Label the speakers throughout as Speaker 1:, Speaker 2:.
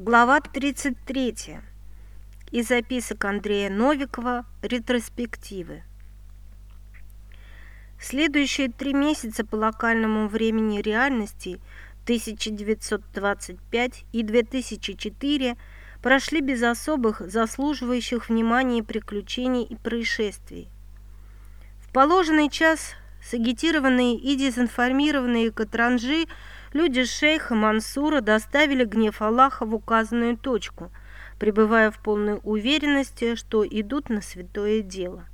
Speaker 1: Глава 33. Из записок Андрея Новикова «Ретроспективы». Следующие три месяца по локальному времени реальности 1925 и 2004 прошли без особых заслуживающих внимания приключений и происшествий. В положенный час сагитированные и дезинформированные катранжи – люди шейха Мансура доставили гнев Аллаха в указанную точку, пребывая в полной уверенности, что идут на святое дело.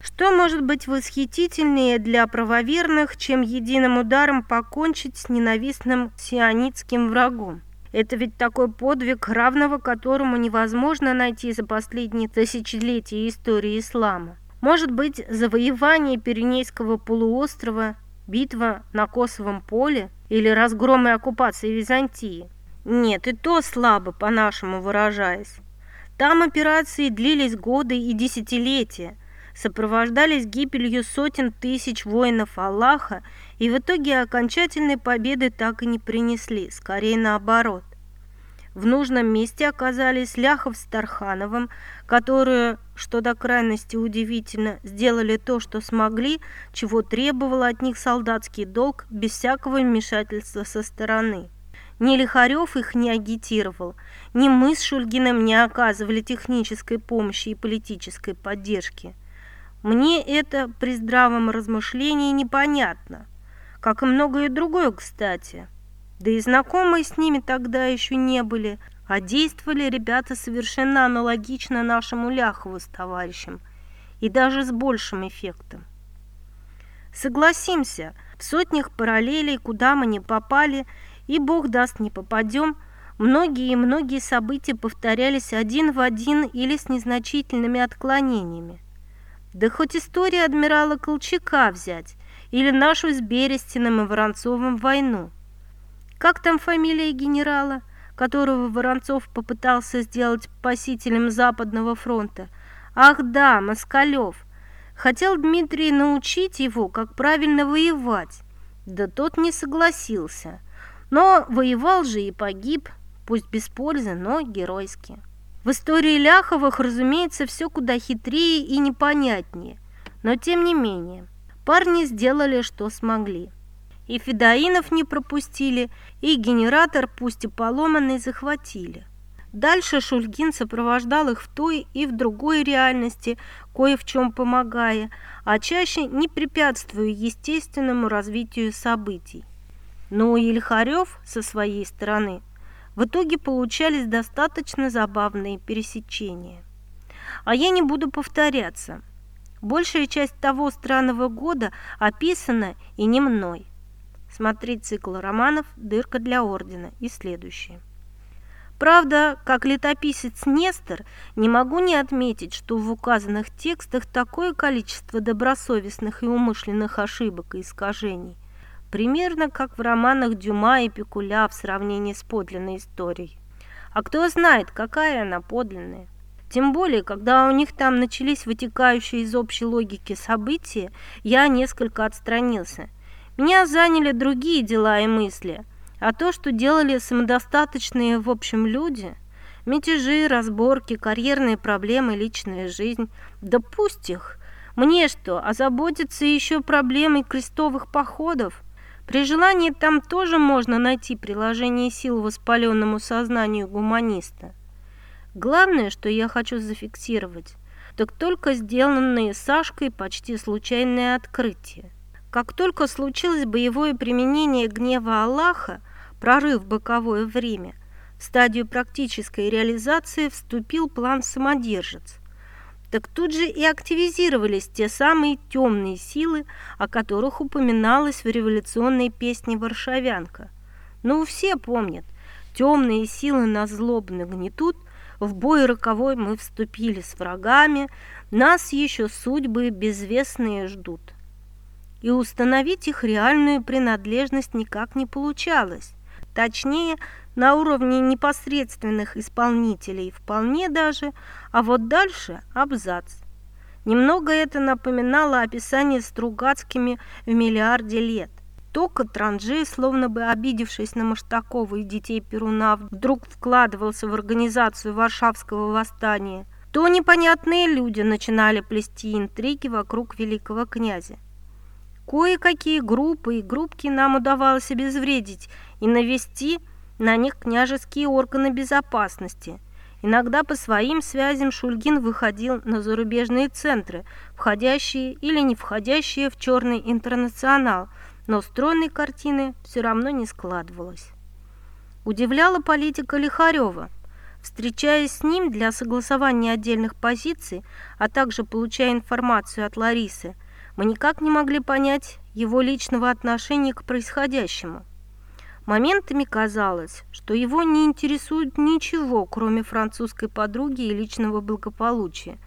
Speaker 1: Что может быть восхитительнее для правоверных, чем единым ударом покончить с ненавистным сионитским врагом? Это ведь такой подвиг, равного которому невозможно найти за последние тысячелетия истории ислама. Может быть, завоевание Пиренейского полуострова, битва на Косовом поле – или разгром и оккупации Византии. Нет, и то слабо, по-нашему выражаясь. Там операции длились годы и десятилетия, сопровождались гибелью сотен тысяч воинов Аллаха и в итоге окончательной победы так и не принесли, скорее наоборот. В нужном месте оказались Ляхов с Тархановым, которые, что до крайности удивительно, сделали то, что смогли, чего требовал от них солдатский долг, без всякого вмешательства со стороны. Ни Лихарев их не агитировал, ни мы с Шульгиным не оказывали технической помощи и политической поддержки. Мне это при здравом размышлении непонятно, как и многое другое, кстати. Да и знакомые с ними тогда еще не были, а действовали ребята совершенно аналогично нашему Ляхову с товарищем, и даже с большим эффектом. Согласимся, в сотнях параллелей, куда мы не попали, и бог даст не попадем, многие и многие события повторялись один в один или с незначительными отклонениями. Да хоть история адмирала Колчака взять, или нашу с Берестиным и Воронцовым войну – как там фамилия генерала, которого Воронцов попытался сделать пасителем Западного фронта? Ах да, Москалев. Хотел Дмитрий научить его, как правильно воевать. Да тот не согласился. Но воевал же и погиб, пусть без пользы, но геройски. В истории Ляховых, разумеется, все куда хитрее и непонятнее. Но тем не менее, парни сделали, что смогли и Федоинов не пропустили, и генератор, пусть и поломанный, захватили. Дальше Шульгин сопровождал их в той и в другой реальности, кое в чем помогая, а чаще не препятствуя естественному развитию событий. Но и Ильхарев со своей стороны в итоге получались достаточно забавные пересечения. А я не буду повторяться. Большая часть того странного года описана и не мной. Смотри цикл романов «Дырка для ордена» и следующие. Правда, как летописец Нестор, не могу не отметить, что в указанных текстах такое количество добросовестных и умышленных ошибок и искажений, примерно как в романах Дюма и Пикуля в сравнении с подлинной историей. А кто знает, какая она подлинная. Тем более, когда у них там начались вытекающие из общей логики события, я несколько отстранился – меня заняли другие дела и мысли, а то, что делали самодостаточные в общем люди, мятежи, разборки, карьерные проблемы, личная жизнь, да пусть их. Мне что, озаботиться еще проблемой крестовых походов? При желании там тоже можно найти приложение сил воспаленному сознанию гуманиста. Главное, что я хочу зафиксировать, так только сделанные Сашкой почти случайные открытия. Как только случилось боевое применение гнева Аллаха, прорыв боковое время, в стадию практической реализации вступил план «Самодержец». Так тут же и активизировались те самые темные силы, о которых упоминалось в революционной песне «Варшавянка». Ну, все помнят, темные силы нас злобно гнетут, в бой роковой мы вступили с врагами, нас еще судьбы безвестные ждут и установить их реальную принадлежность никак не получалось. Точнее, на уровне непосредственных исполнителей вполне даже, а вот дальше абзац. Немного это напоминало описание Стругацкими в «Миллиарде лет». то Катранжи, словно бы обидевшись на Маштакова и детей Перуна, вдруг вкладывался в организацию Варшавского восстания, то непонятные люди начинали плести интриги вокруг великого князя. Кое-какие группы и группки нам удавалось обезвредить и навести на них княжеские органы безопасности. Иногда по своим связям Шульгин выходил на зарубежные центры, входящие или не входящие в черный интернационал, но стройной картины все равно не складывалось. Удивляла политика Лихарева. Встречаясь с ним для согласования отдельных позиций, а также получая информацию от Ларисы, мы никак не могли понять его личного отношения к происходящему. Моментами казалось, что его не интересует ничего, кроме французской подруги и личного благополучия.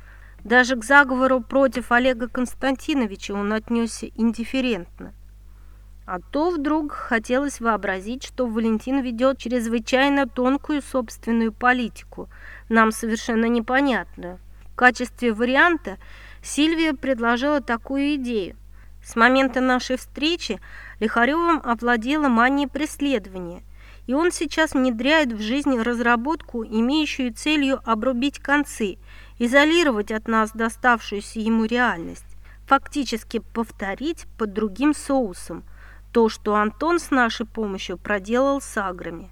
Speaker 1: Даже к заговору против Олега Константиновича он отнесся индифферентно. А то вдруг хотелось вообразить, что Валентин ведет чрезвычайно тонкую собственную политику, нам совершенно непонятную. В качестве варианта Сильвия предложила такую идею. С момента нашей встречи Лихаревым овладела мания преследования, и он сейчас внедряет в жизнь разработку, имеющую целью обрубить концы, изолировать от нас доставшуюся ему реальность, фактически повторить под другим соусом то, что Антон с нашей помощью проделал с аграми.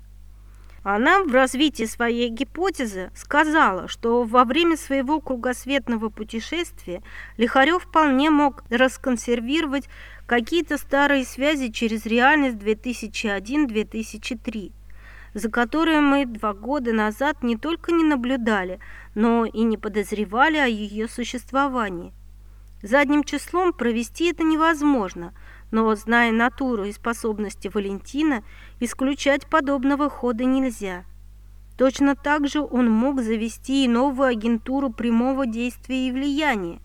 Speaker 1: Она в развитии своей гипотезы сказала, что во время своего кругосветного путешествия Лихарев вполне мог расконсервировать какие-то старые связи через реальность 2001-2003, за которые мы два года назад не только не наблюдали, но и не подозревали о ее существовании. Задним числом провести это невозможно – но, зная натуру и способности Валентина, исключать подобного хода нельзя. Точно так же он мог завести и новую агентуру прямого действия и влияния.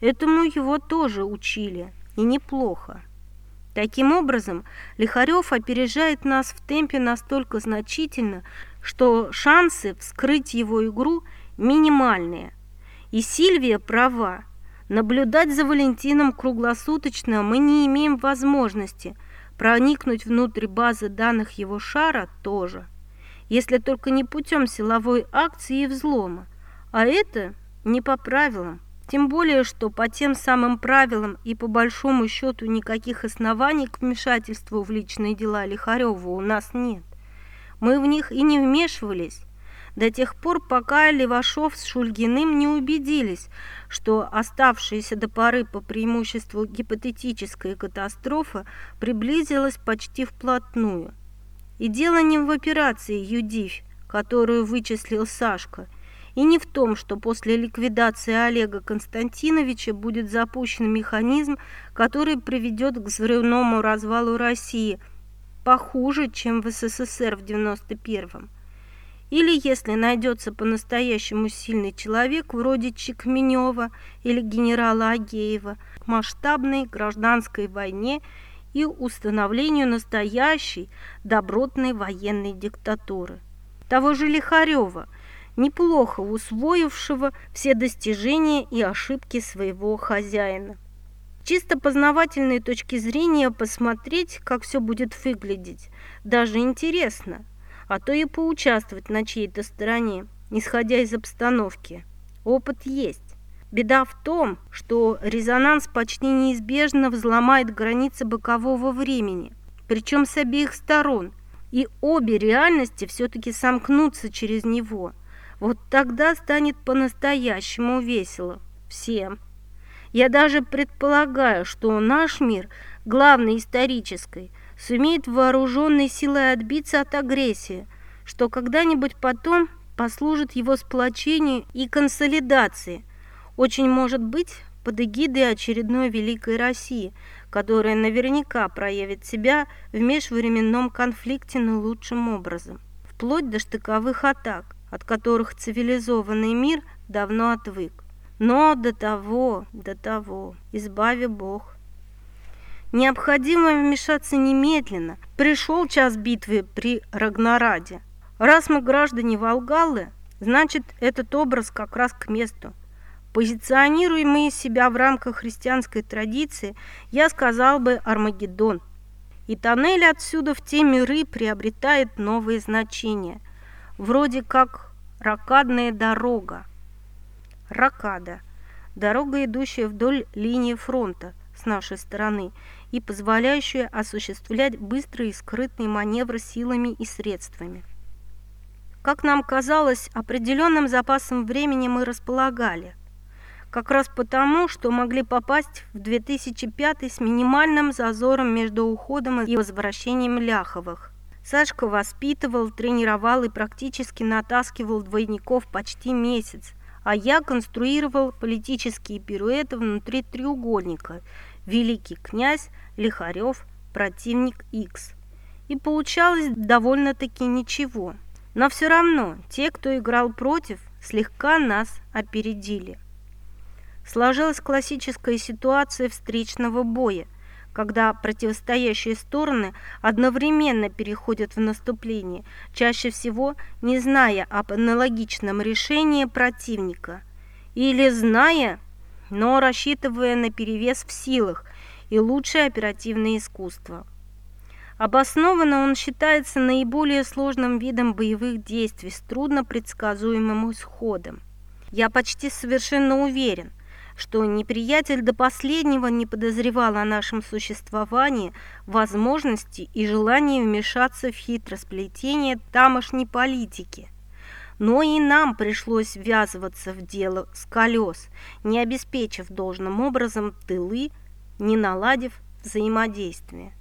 Speaker 1: Этому его тоже учили, и неплохо. Таким образом, Лихарев опережает нас в темпе настолько значительно, что шансы вскрыть его игру минимальные. И Сильвия права. Наблюдать за Валентином круглосуточно мы не имеем возможности, проникнуть внутрь базы данных его шара тоже, если только не путем силовой акции и взлома, а это не по правилам. Тем более, что по тем самым правилам и по большому счету никаких оснований к вмешательству в личные дела Лихарева у нас нет. Мы в них и не вмешивались, до тех пор, пока Левашов с Шульгиным не убедились, что оставшаяся до поры по преимуществу гипотетическая катастрофа приблизилась почти вплотную. И дело не в операции «Юдивь», которую вычислил Сашка, и не в том, что после ликвидации Олега Константиновича будет запущен механизм, который приведет к взрывному развалу России, похуже, чем в СССР в 91-м. Или если найдется по-настоящему сильный человек, вроде Чекменева или генерала Агеева, масштабной гражданской войне и установлению настоящей добротной военной диктатуры. Того же Лихарева, неплохо усвоившего все достижения и ошибки своего хозяина. Чисто познавательной точки зрения посмотреть, как все будет выглядеть, даже интересно – а то и поучаствовать на чьей-то стороне, исходя из обстановки. Опыт есть. Беда в том, что резонанс почти неизбежно взломает границы бокового времени, причем с обеих сторон, и обе реальности все-таки сомкнутся через него. Вот тогда станет по-настоящему весело всем. Я даже предполагаю, что наш мир, главный исторический, сумеет вооруженной силой отбиться от агрессии, что когда-нибудь потом послужит его сплочению и консолидации. Очень может быть под эгидой очередной Великой России, которая наверняка проявит себя в межвременном конфликте наилучшим образом, вплоть до штыковых атак, от которых цивилизованный мир давно отвык. Но до того, до того, избави Бог. Необходимо вмешаться немедленно. Пришел час битвы при Рагнараде. Раз мы граждане Волгалы, значит, этот образ как раз к месту. Позиционируем мы себя в рамках христианской традиции, я сказал бы Армагеддон. И тоннель отсюда в те миры приобретает новые значения, вроде как ракадная дорога. Ракада – дорога, идущая вдоль линии фронта с нашей стороны и позволяющая осуществлять быстрые и скрытные маневры силами и средствами. Как нам казалось, определенным запасом времени мы располагали. Как раз потому, что могли попасть в 2005 с минимальным зазором между уходом и возвращением Ляховых. Сашка воспитывал, тренировал и практически натаскивал двойников почти месяц, а я конструировал политические пируэты внутри треугольника «Великий князь», «Лихарев», «Противник X». И получалось довольно-таки ничего. Но все равно те, кто играл против, слегка нас опередили. Сложилась классическая ситуация встречного боя, когда противостоящие стороны одновременно переходят в наступление, чаще всего не зная об аналогичном решении противника, или зная, но рассчитывая на перевес в силах и лучшее оперативное искусство. Обоснованно он считается наиболее сложным видом боевых действий с трудно предсказуемым исходом. Я почти совершенно уверен, что неприятель до последнего не подозревал о нашем существовании, возможности и желании вмешаться в хитросплетение тамошней политики. Но и нам пришлось ввязываться в дело с колес, не обеспечив должным образом тылы, не наладив взаимодействие.